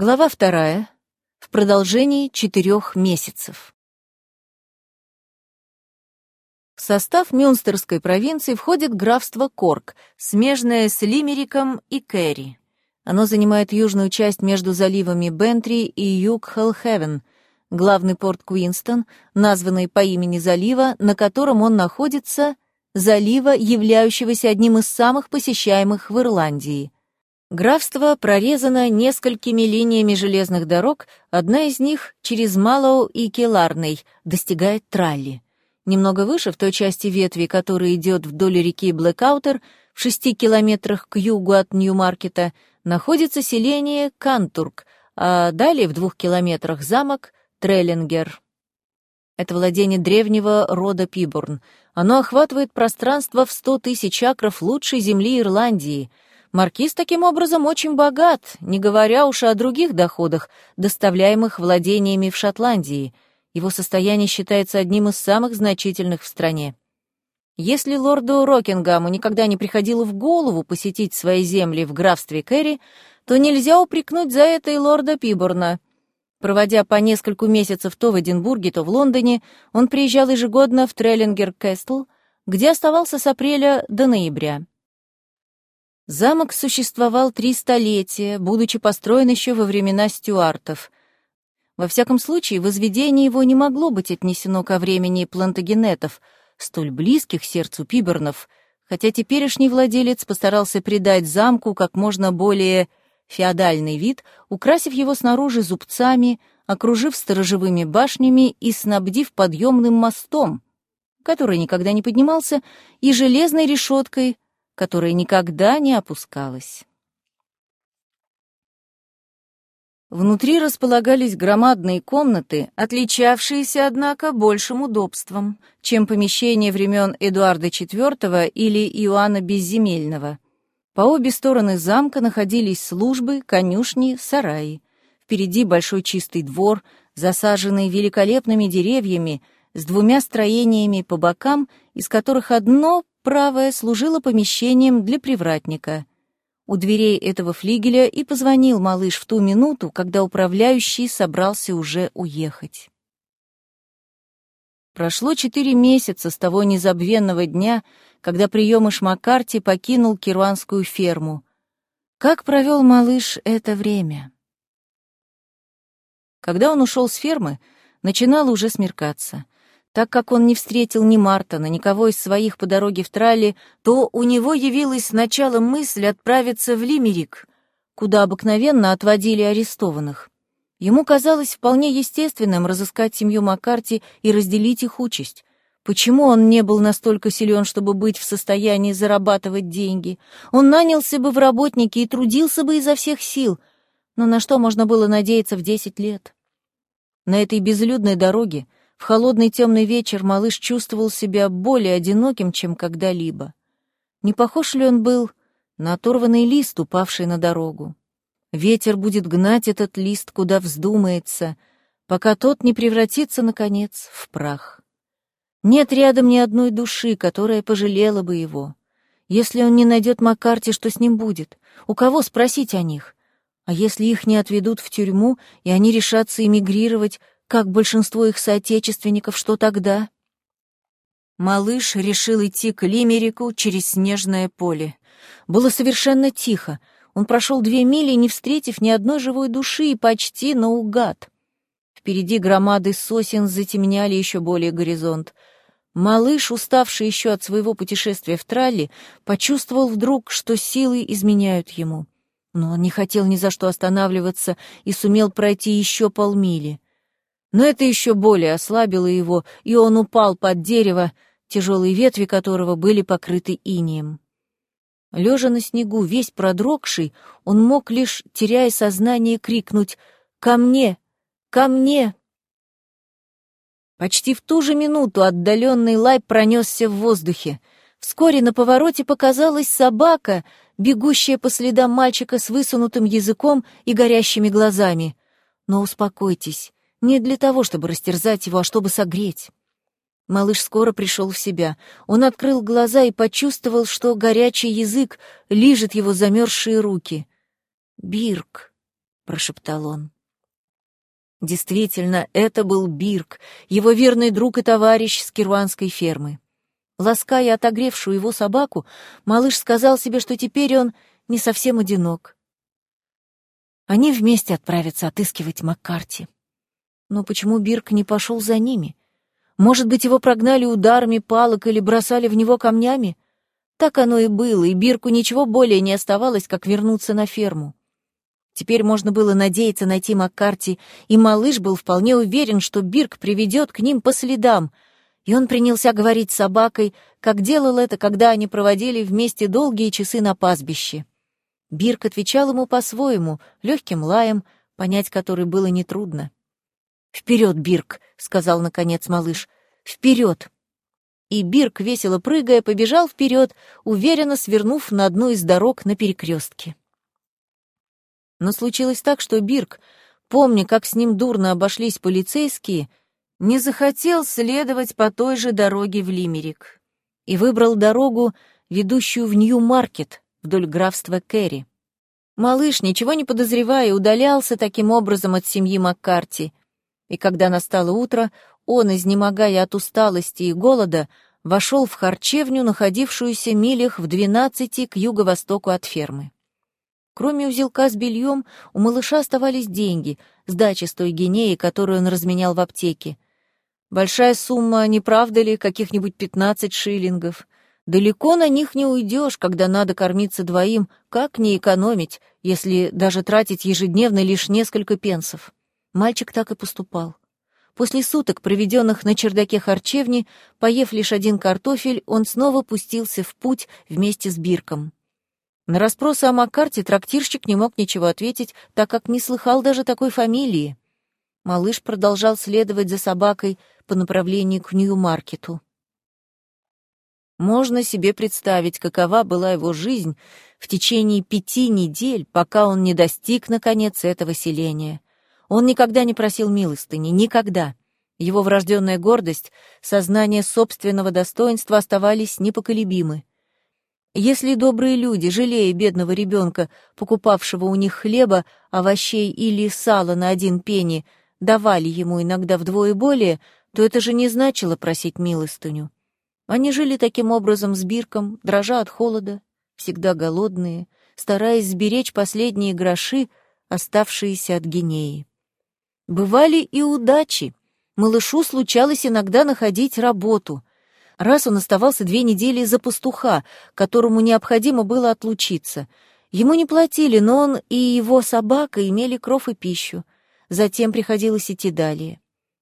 Глава вторая. В продолжении четырех месяцев. В состав Мюнстерской провинции входит графство Корк, смежное с Лимериком и Керри. Оно занимает южную часть между заливами Бентри и юг Хеллхевен, главный порт Куинстон, названный по имени залива, на котором он находится, залива, являющегося одним из самых посещаемых в Ирландии — Графство прорезано несколькими линиями железных дорог, одна из них через Малоу и Килларней достигает Тралли. Немного выше, в той части ветви, которая идет вдоль реки Блэкуотер, в шести километрах к югу от Нью-Маркета, находится селение Кантурк, а далее в двух километрах замок Треллингер. Это владение древнего рода Пиборн. Оно охватывает пространство в сто тысяч акров лучшей земли Ирландии — Маркиз таким образом очень богат, не говоря уж о других доходах, доставляемых владениями в Шотландии. Его состояние считается одним из самых значительных в стране. Если лорду Рокингаму никогда не приходило в голову посетить свои земли в графстве Керри, то нельзя упрекнуть за это и лорда Пиборна. Проводя по нескольку месяцев то в Эдинбурге, то в Лондоне, он приезжал ежегодно в Треллингер-Кэстл, где оставался с апреля до ноября. Замок существовал три столетия, будучи построен еще во времена стюартов. Во всяком случае, возведение его не могло быть отнесено ко времени плантагенетов, столь близких сердцу пибернов, хотя теперешний владелец постарался придать замку как можно более феодальный вид, украсив его снаружи зубцами, окружив сторожевыми башнями и снабдив подъемным мостом, который никогда не поднимался, и железной решеткой — которая никогда не опускалась. Внутри располагались громадные комнаты, отличавшиеся, однако, большим удобством, чем помещения времен Эдуарда IV или Иоанна Безземельного. По обе стороны замка находились службы, конюшни, сараи. Впереди большой чистый двор, засаженный великолепными деревьями, с двумя строениями по бокам, из которых одно правое служило помещением для привратника. У дверей этого флигеля и позвонил малыш в ту минуту, когда управляющий собрался уже уехать. Прошло четыре месяца с того незабвенного дня, когда приемыш Маккарти покинул кируанскую ферму. Как провел малыш это время? Когда он ушел с фермы, начинало уже смеркаться — так как он не встретил ни Мартона, никого из своих по дороге в Тралли, то у него явилась сначала мысль отправиться в Лимерик, куда обыкновенно отводили арестованных. Ему казалось вполне естественным разыскать семью Маккарти и разделить их участь. Почему он не был настолько силен, чтобы быть в состоянии зарабатывать деньги? Он нанялся бы в работники и трудился бы изо всех сил. Но на что можно было надеяться в десять лет? На этой безлюдной дороге, в холодный темный вечер малыш чувствовал себя более одиноким, чем когда-либо. Не похож ли он был на оторванный лист, упавший на дорогу? Ветер будет гнать этот лист, куда вздумается, пока тот не превратится, наконец, в прах. Нет рядом ни одной души, которая пожалела бы его. Если он не найдет Маккарти, что с ним будет? У кого спросить о них? А если их не отведут в тюрьму, и они решатся эмигрировать, как большинство их соотечественников, что тогда? Малыш решил идти к Лимерику через снежное поле. Было совершенно тихо. Он прошел две мили, не встретив ни одной живой души и почти наугад. Впереди громады сосен затемняли еще более горизонт. Малыш, уставший еще от своего путешествия в тралли, почувствовал вдруг, что силы изменяют ему. Но он не хотел ни за что останавливаться и сумел пройти еще полмили. Но это еще более ослабило его, и он упал под дерево, тяжелые ветви которого были покрыты инием. Лежа на снегу, весь продрогший, он мог лишь, теряя сознание, крикнуть «Ко мне! Ко мне!». Почти в ту же минуту отдаленный лай пронесся в воздухе. Вскоре на повороте показалась собака, бегущая по следам мальчика с высунутым языком и горящими глазами. Но успокойтесь, не для того, чтобы растерзать его, а чтобы согреть. Малыш скоро пришел в себя. Он открыл глаза и почувствовал, что горячий язык лижет его замерзшие руки. «Бирк», — прошептал он. Действительно, это был Бирк, его верный друг и товарищ с кирванской фермы. Лаская отогревшую его собаку, малыш сказал себе, что теперь он не совсем одинок. Они вместе отправятся отыскивать Маккарти. Но почему Бирк не пошел за ними? Может быть, его прогнали ударами палок или бросали в него камнями? Так оно и было, и Бирку ничего более не оставалось, как вернуться на ферму. Теперь можно было надеяться найти Маккарти, и малыш был вполне уверен, что Бирк приведет к ним по следам, и он принялся говорить с собакой, как делал это, когда они проводили вместе долгие часы на пастбище. Бирк отвечал ему по-своему, легким лаем, понять который было нетрудно. «Вперед, Бирк!» — сказал, наконец, малыш. «Вперед!» И Бирк, весело прыгая, побежал вперед, уверенно свернув на одну из дорог на перекрестке. Но случилось так, что Бирк, помня, как с ним дурно обошлись полицейские, не захотел следовать по той же дороге в Лимерик и выбрал дорогу, ведущую в Нью-Маркет, вдоль графства Керри. Малыш, ничего не подозревая, удалялся таким образом от семьи Маккарти, и когда настало утро, он, изнемогая от усталости и голода, вошел в харчевню, находившуюся милях в двенадцати к юго-востоку от фермы. Кроме узелка с бельем, у малыша оставались деньги, сдачи с той гинеи, которую он разменял в аптеке. Большая сумма, не правда ли, каких-нибудь пятнадцать шиллингов. Далеко на них не уйдешь, когда надо кормиться двоим, как не экономить, если даже тратить ежедневно лишь несколько пенсов. Мальчик так и поступал. После суток, проведенных на чердаке харчевни, поев лишь один картофель, он снова пустился в путь вместе с Бирком. На расспросы о Маккарте трактирщик не мог ничего ответить, так как не слыхал даже такой фамилии. Малыш продолжал следовать за собакой по направлению к Нью-Маркету. Можно себе представить, какова была его жизнь в течение пяти недель, пока он не достиг, наконец, этого селения. Он никогда не просил милостыни, никогда. Его врожденная гордость, сознание собственного достоинства оставались непоколебимы. Если добрые люди, жалея бедного ребенка, покупавшего у них хлеба, овощей или сала на один пенни, давали ему иногда вдвое более, то это же не значило просить милостыню. Они жили таким образом с Бирком, дрожа от холода, всегда голодные, стараясь сберечь последние гроши, оставшиеся от гинеи. Бывали и удачи. Малышу случалось иногда находить работу. Раз он оставался две недели из-за пастуха, которому необходимо было отлучиться. Ему не платили, но он и его собака имели кров и пищу. Затем приходилось идти далее.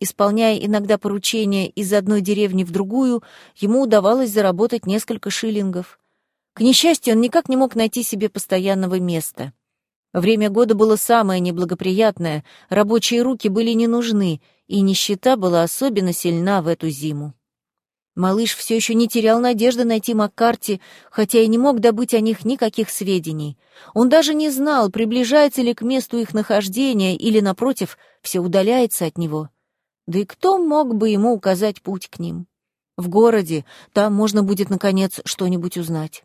Исполняя иногда поручения из одной деревни в другую, ему удавалось заработать несколько шиллингов. К несчастью, он никак не мог найти себе постоянного места. Время года было самое неблагоприятное, рабочие руки были не нужны, и нищета была особенно сильна в эту зиму. Малыш все еще не терял надежды найти Маккарти, хотя и не мог добыть о них никаких сведений. Он даже не знал, приближается ли к месту их нахождения или, напротив, все удаляется от него. Да и кто мог бы ему указать путь к ним? В городе, там можно будет, наконец, что-нибудь узнать.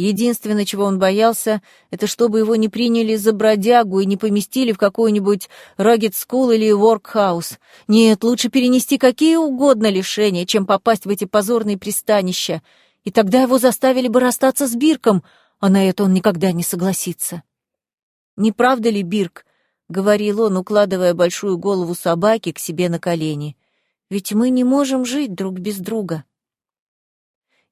Единственное, чего он боялся, это чтобы его не приняли за бродягу и не поместили в какую-нибудь School или Workhouse. Нет, лучше перенести какие угодно лишения, чем попасть в эти позорные пристанища. И тогда его заставили бы расстаться с Бирком, а на это он никогда не согласится. «Не правда ли, Бирк?» — говорил он, укладывая большую голову собаки к себе на колени. «Ведь мы не можем жить друг без друга»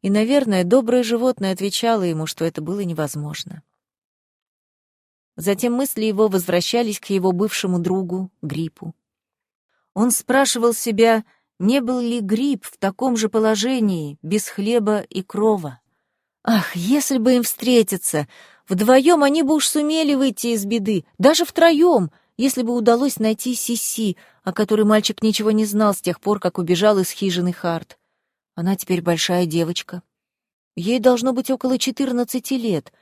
и, наверное, доброе животное отвечало ему, что это было невозможно. Затем мысли его возвращались к его бывшему другу, Гриппу. Он спрашивал себя, не был ли Грипп в таком же положении, без хлеба и крова. Ах, если бы им встретиться! Вдвоем они бы уж сумели выйти из беды, даже втроем, если бы удалось найти Сиси, о которой мальчик ничего не знал с тех пор, как убежал из хижины Харт. Она теперь большая девочка. Ей должно быть около четырнадцати лет.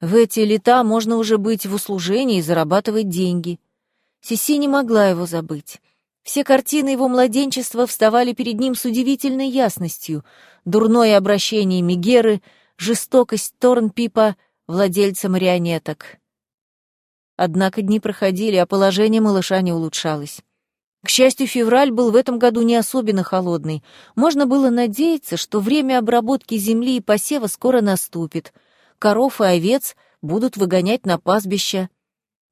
В эти лета можно уже быть в услужении и зарабатывать деньги. Сиси не могла его забыть. Все картины его младенчества вставали перед ним с удивительной ясностью. Дурное обращение Мегеры, жестокость Торнпипа, владельца марионеток. Однако дни проходили, а положение малыша не улучшалось. К счастью, февраль был в этом году не особенно холодный. Можно было надеяться, что время обработки земли и посева скоро наступит. Коров и овец будут выгонять на пастбище.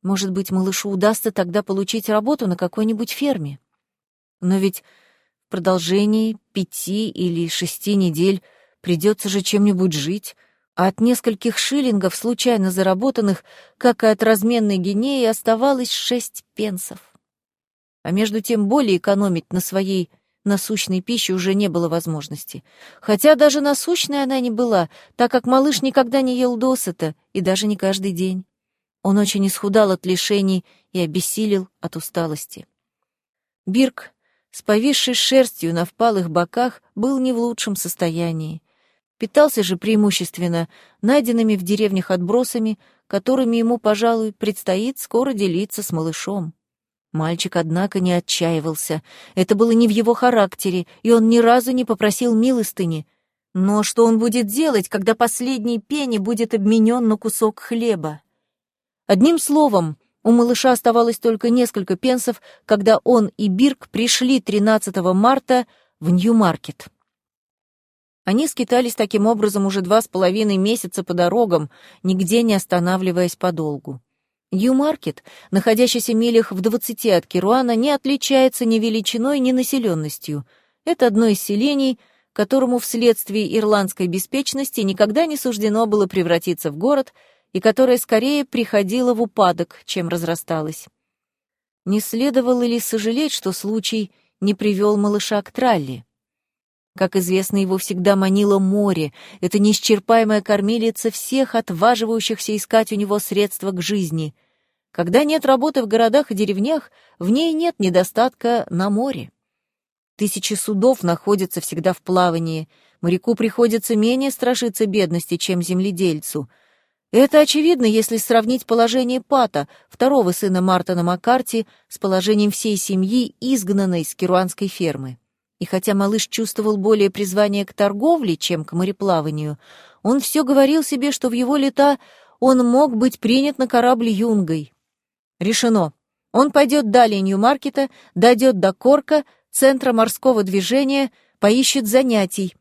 Может быть, малышу удастся тогда получить работу на какой-нибудь ферме. Но ведь в продолжении пяти или шести недель придется же чем-нибудь жить, а от нескольких шиллингов, случайно заработанных, как и от разменной гинеи, оставалось шесть пенсов а между тем более экономить на своей насущной пище уже не было возможности. Хотя даже насущной она не была, так как малыш никогда не ел досыта, и даже не каждый день. Он очень исхудал от лишений и обессилел от усталости. Бирк, с повисшей шерстью на впалых боках, был не в лучшем состоянии. Питался же преимущественно найденными в деревнях отбросами, которыми ему, пожалуй, предстоит скоро делиться с малышом. Мальчик, однако, не отчаивался. Это было не в его характере, и он ни разу не попросил милостыни. Но что он будет делать, когда последний пенни будет обменен на кусок хлеба? Одним словом, у малыша оставалось только несколько пенсов, когда он и Бирк пришли 13 марта в Нью-Маркет. Они скитались таким образом уже два с половиной месяца по дорогам, нигде не останавливаясь подолгу. Нью-Маркет, находящийся милях в двадцати от Керуана, не отличается ни величиной, ни населенностью. Это одно из селений, которому вследствие ирландской беспечности никогда не суждено было превратиться в город и которое скорее приходило в упадок, чем разрасталось. Не следовало ли сожалеть, что случай не привел малыша к тралли? Как известно, его всегда манило море, это неисчерпаемая кормилица всех отваживающихся искать у него средства к жизни — когда нет работы в городах и деревнях, в ней нет недостатка на море. Тысячи судов находятся всегда в плавании, моряку приходится менее страшиться бедности, чем земледельцу. Это очевидно, если сравнить положение Пата, второго сына Мартона Маккарти, с положением всей семьи, изгнанной с керуанской фермы. И хотя малыш чувствовал более призвание к торговле, чем к мореплаванию, он все говорил себе, что в его лета он мог быть принят на корабль юнгой. Решено. Он пойдет далее Нью-Маркета, дойдет до Корка, центра морского движения, поищет занятий.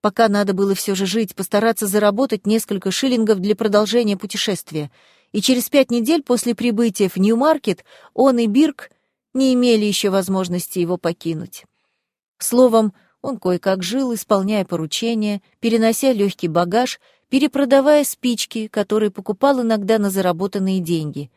Пока надо было все же жить, постараться заработать несколько шиллингов для продолжения путешествия. И через пять недель после прибытия в Нью-Маркет он и Бирк не имели еще возможности его покинуть. Словом, он кое-как жил, исполняя поручения, перенося легкий багаж, перепродавая спички, которые покупал иногда на заработанные деньги.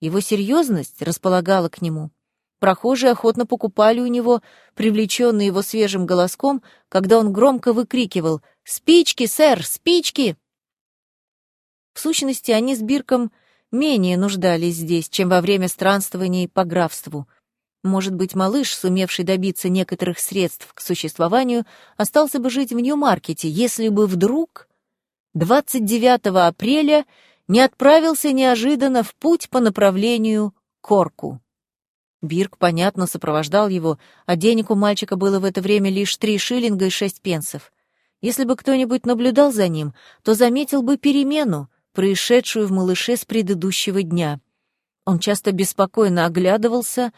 Его серьезность располагала к нему. Прохожие охотно покупали у него, привлеченные его свежим голоском, когда он громко выкрикивал «Спички, сэр, спички!». В сущности, они с Бирком менее нуждались здесь, чем во время странствований по графству. Может быть, малыш, сумевший добиться некоторых средств к существованию, остался бы жить в Нью-Маркете, если бы вдруг 29 апреля не отправился неожиданно в путь по направлению Корку. Бирк, понятно, сопровождал его, а денег у мальчика было в это время лишь три шиллинга и шесть пенсов. Если бы кто-нибудь наблюдал за ним, то заметил бы перемену, происшедшую в малыше с предыдущего дня. Он часто беспокойно оглядывался,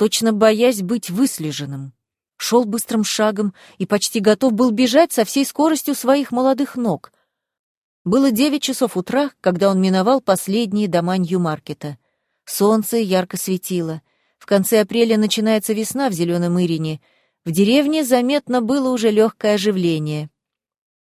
точно боясь быть выслеженным. Шел быстрым шагом и почти готов был бежать со всей скоростью своих молодых ног — было девять часов утра, когда он миновал последние дома Нью-Маркета. Солнце ярко светило. В конце апреля начинается весна в Зеленом Ирине. В деревне заметно было уже легкое оживление.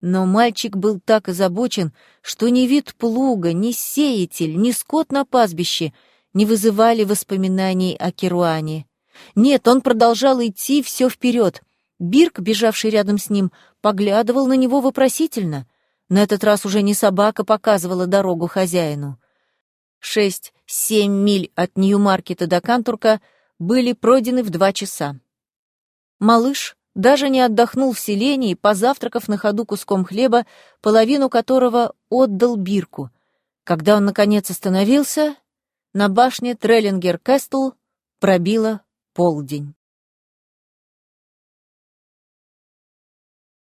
Но мальчик был так озабочен, что ни вид плуга, ни сеятель, ни скот на пастбище не вызывали воспоминаний о Керуане. Нет, он продолжал идти все вперед. Бирк, бежавший рядом с ним, поглядывал на него вопросительно — на этот раз уже не собака показывала дорогу хозяину. Шесть-семь миль от Нью-Маркета до Кантурка были пройдены в два часа. Малыш даже не отдохнул в селении, позавтракав на ходу куском хлеба, половину которого отдал Бирку. Когда он, наконец, остановился, на башне Треллингер-Кэстл пробило полдень.